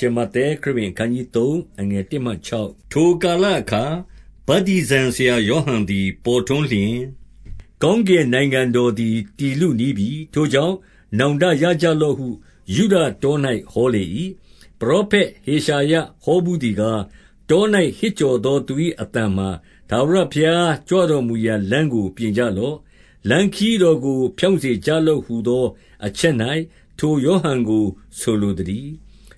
ရှမဿဲခရစ်ဝင်အခန်းကြီး3အငယ်1မှ6ထိုကာလအခါဗတ္တိဇံဆရာယောဟန်သည် ပေါ်ထွန်းလျင်ကောင်းကင်နိုင်ငံတော်သည်တည်လူနီးပြီထိုကြောင့်နောင်တရကြလော့ဟုယုဒတော၌ဟောလေ၏ပရောဖက်ဟေရှာယဟောဘူးသည်ကားတော၌ဟစ်ကြော်သောသူ၏အတန်မှာဒါဝရဘုရားကြွတော်မူရာလမ်းကိုပြင်ကြလော့လမ်းခီးတော်ကို ဖြောင့်စေကြလော့ဟုသော အချက်၌ထိုယောဟန်ကို ဆိုလိုသည်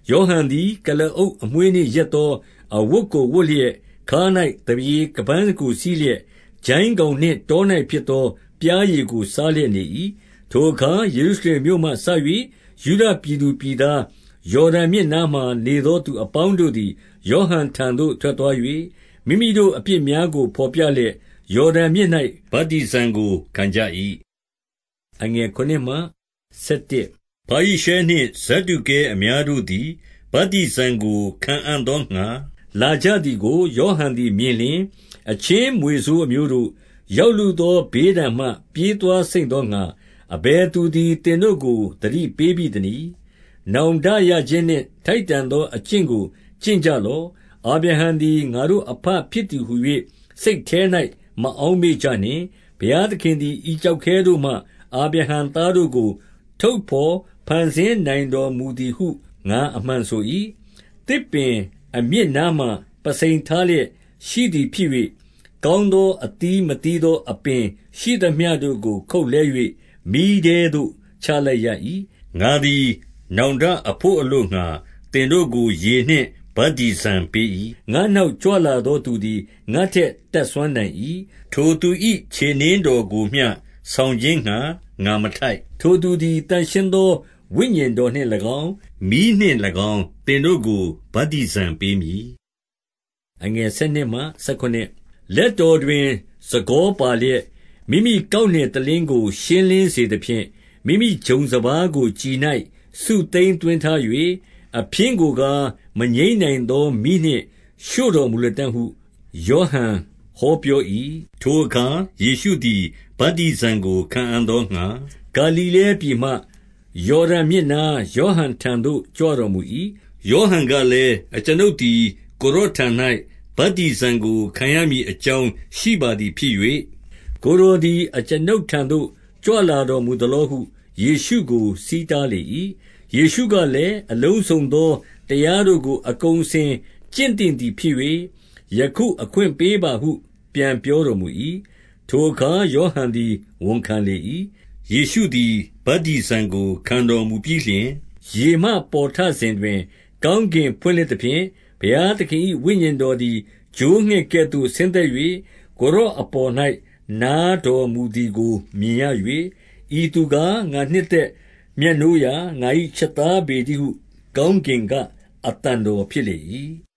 ယောဟန်သည် ကုလားအုပ်အမွေးနှင့်ရက်သော အဝတ်ကိုဝတ်လျက်၊ခါး၌သားရေခါးပန်းကို စည်းလျက်၊ကျိုင်းကောင်နှင့် တော၌ဖြစ်သော ပျားရည်ကို စားလျက်နေ၏။ထိုအခါ ယေရုရှလင်မြို့မှစ၍ယုဒပြည်သူပြည်သား၊ယော်ဒန်မြစ်နားမှာ နေသောသူအပေါင်းတို့သည် ယောဟန်ထံသို့ ထွက်သွား၍၊မိမိတို့အပြစ်များကို ဘော်ပြလျက် ယော်ဒန်မြစ်၌ဗတ္တိဇံကို ခံကြ၏။ ဖာရိရှဲနှင့် ဇဒ္ဒုကဲအများတို့သည် ဗတ္တိဇံကို ခံအံ့သောငှါ လာကြသည်ကို ယောဟန်သည်မြင်လျှင်၊အချင်းမြွေဆိုးအမျိုးတို့၊ရောက်လုသော ဘေးဒဏ်မှ ပြေးသွားစိမ့်သောငှါ အဘယ်သူသည် သင်တို့ကို သတိပေးဘိသနည်း။နောင်တရခြင်းနှင့် ထိုက်တန်သော အကျင့်ကို ကျင့်ကြလော့။အာဗြဟံသည် ငါတို့အဘဖြစ်သည်ဟူ၍စိတ်ထဲ၌မအောက်မေ့ကြနှင့်။ဘုရားသခင်သည် ဤကျောက်ခဲတို့မှ အာဗြဟံသားတို့ကို ထုတ်ဘော် ဖန်ဆင်းနိုင်တော်မူသည်ဟု ငါအမှန်ဆို၏။သစ်ပင်အမြစ်နားမှာ ပုဆိန်ထားလျက်ရှိသည်ဖြစ်၍၊ကောင်းသောအသီးမသီးသော အပင်ရှိသမျှတို့ကို ခုတ်လှဲ၍မီးထဲသို့ ချလိုက်ရ၏။ငါသည် နောင်တအဘို့အလိုငှါ သင်တို့ကို ရေနှင့် ဗတ္တိဇံပေး၏။ငါ့နောက်ကြွလာသောသူသည် ငါ့ထက် တတ်စွမ်းနိုင်၏။ထိုသူ၏ခြေနင်းတော်ကိုမျှ ဆောင်ခြင်းငှါ ငါမထိုက်။ထိုသူသည် သန့်ရှင်းသော ဝိညာဉ်တော်နှင့်၎င်း၊မီးနှင့်၎င်း သင်တို့ကို ဗတ္တိဇံပေးမည်။လက်တော်တွင်စံကောပါလျက်၊မိမိကောက်နယ်တလင်းကို ရှင်းလင်းစေသဖြင့်၊မိမိဂျုံစပါးကို ကျီ၌စုသိမ်းသွင်းထား၍၊အဖျင်းကိုကား မငြိမ်းနိုင်သော မီးနှင့်ရှို့တော်မူလတံ့ဟု ယောဟန်ဟောပြော၏။ထိုအခါ ယေရှုသည် ဗတ္တိဇံကို ခံအံ့သောငှါ ဂါလိလဲပြည်မှ ယော်ဒန်မြစ်နား ယောဟန်ထံသို့ ကြွတော်မူ၏။ယောဟန်ကလည်း၊အကျွန်ုပ်သည် ကိုယ်တော်ထံ၌ဗတ္တိဇံကို ခံရမည်အကြောင်းရှိပါသည်ဖြစ်၍၊ကိုယ်တော်သည် အကျွန်ုပ်ထံသို့ ကြွလာတော်မူသလောဟု ယေရှုကို ဆီးတားလေ၏။ယေရှုကလည်း၊အလုံးစုံသော တရားတို့ကို အကုန်အစင်ကျင့်သင့်သည်ဖြစ်၍၊ယခုအခွင့်ပေးပါဟု ပြန်ပြောတော်မူ၏။ထိုအခါ ယောဟန်သည် ဝန်ခံလေ၏။ ယေရှုသည်ဗတ္တိဇံကို ခံတော်မူပြီးလျှင်၊ရေမှပေါ်ထစဉ်တွင် ကောင်းကင်ဖွင့်လှစ်သဖြင့်၊ဘုရားသခင်၏ဝိညာဉ်တော်သည် ချိုးငှက်ကဲ့သို့ ဆင်းသက်၍ကိုယ်တော်အပေါ်၌နားတော်မူသည်ကို မြင်ရ၍၊ဤသူကား ငါနှစ်သက်မြတ်နိုးရာ ငါ၏ချစ်သားပေတည်းဟု ကောင်းကင်က အသံတော်ဖြစ်လေ၏။